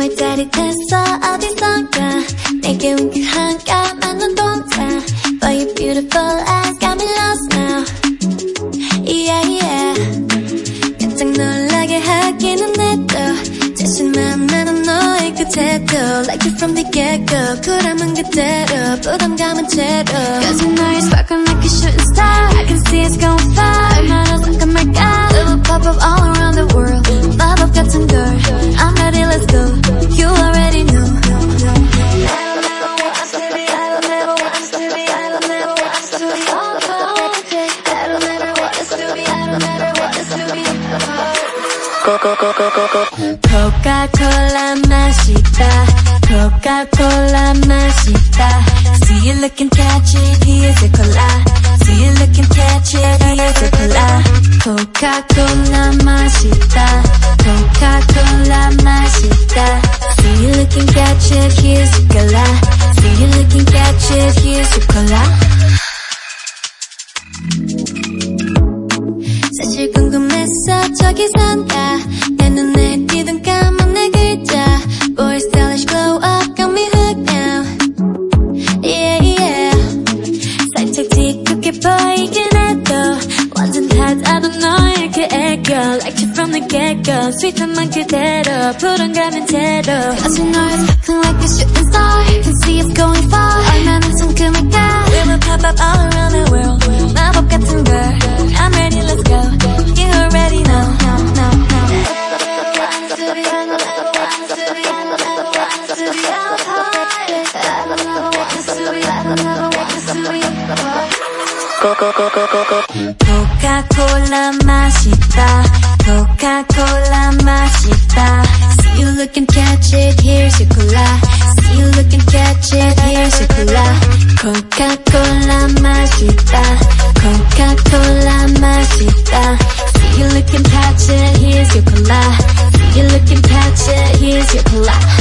정말 짜릿했어 어디선가 내게 웃긴 한가만 눈동자 But you're beautiful I got me lost now. Yeah yeah. 깜짝 놀라게 하기는 해도 자신만만한 너의 그 태도. Like you from the get go 쿨함은 그대로. 부담감은 제로. Cause you know you're sparkling 코카콜라 맛있다 코카콜라 맛있다 See you looking catch it here's a cola See you looking catch it here's a cola 코카콜라 맛있다 코카콜라 맛있다 See you looking catch it here's a cola See you looking catch it here's a cola 사실 궁금했어 저기선가 내 눈에 띄던 까만 내 글자 Boy stylish glow up got me hooked now Yeah yeah 살짝 뒤늦게 보이긴 해도 완전 너의 그 애교 Like you from the get-go Sweet한 만 그대로 불안감은 제로 know it's looking like a shooting star 코카콜라 맛있다 코카콜라 맛있다 See you looking catch it here's your cola See you looking catch it here's your cola 코카콜라 맛있다 코카콜라 맛있다 See you looking catch it here's your cola See you looking catch it here's your cola